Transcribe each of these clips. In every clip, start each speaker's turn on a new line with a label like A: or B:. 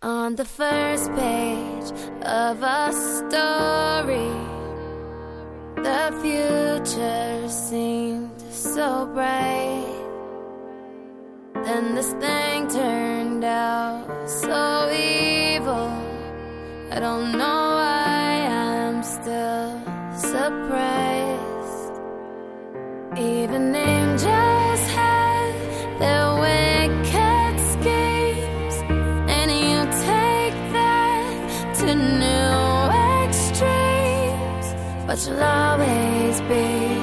A: On the first page of a story, the future seemed so bright. Then this thing turned out so evil. I don't know why I'm still surprised. Even angels You'll always be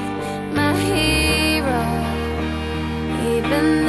A: my hero, even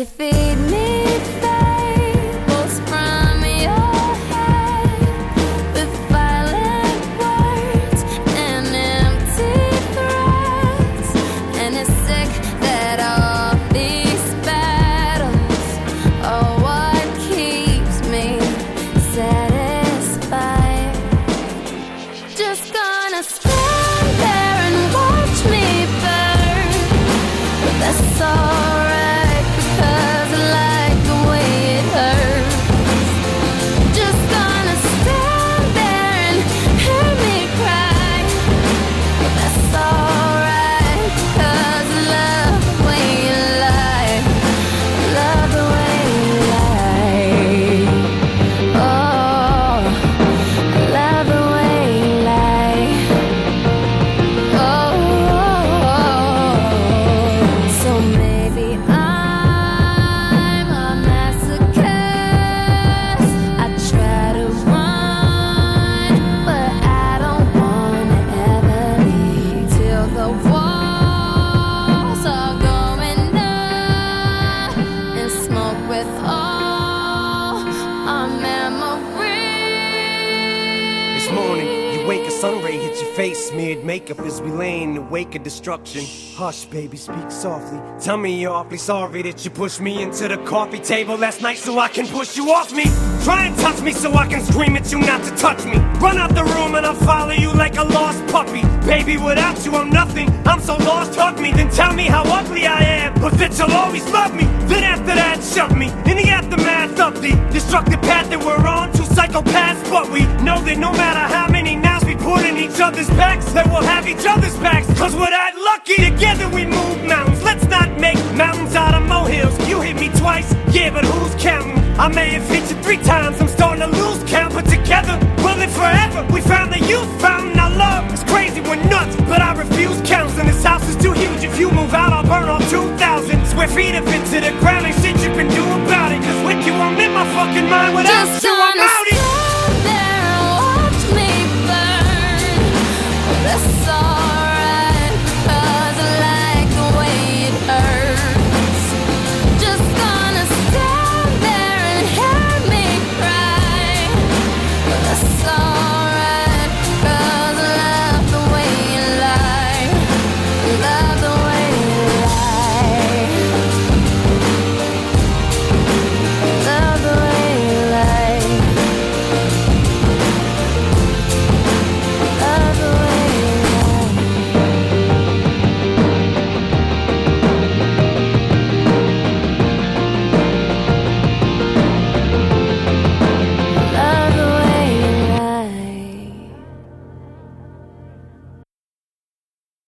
A: you feed
B: sun ray hits your face, smeared makeup as we lay in the wake of destruction. Hush, baby, speak softly. Tell me you're awfully sorry that you pushed me into the coffee table last night so I can push you off me. Try and touch me so I can scream at you not to touch me. Run out the room and I'll follow you like a lost puppy. Baby, without you, I'm nothing. I'm so lost, hug me, then tell me how ugly I am. But that you'll always love me. Then after that, shove me in the aftermath of the destructive path that we're on. Two psychopaths, but we know that no matter how put in each other's backs, then we'll have each other's backs. Cause we're that lucky, together we move mountains. Let's not make mountains out of molehills. You hit me twice, yeah, but who's counting? I may have hit you three times, I'm starting to lose count, but together we'll live forever. We found the youth, found our love. It's crazy, we're nuts, but I refuse counseling. This house is too huge. If you move out, I'll burn off 2,000 square feet of it to the ground. And shit you can do about it, cause with you, I'm in my fucking mind. Without Just you, I'm out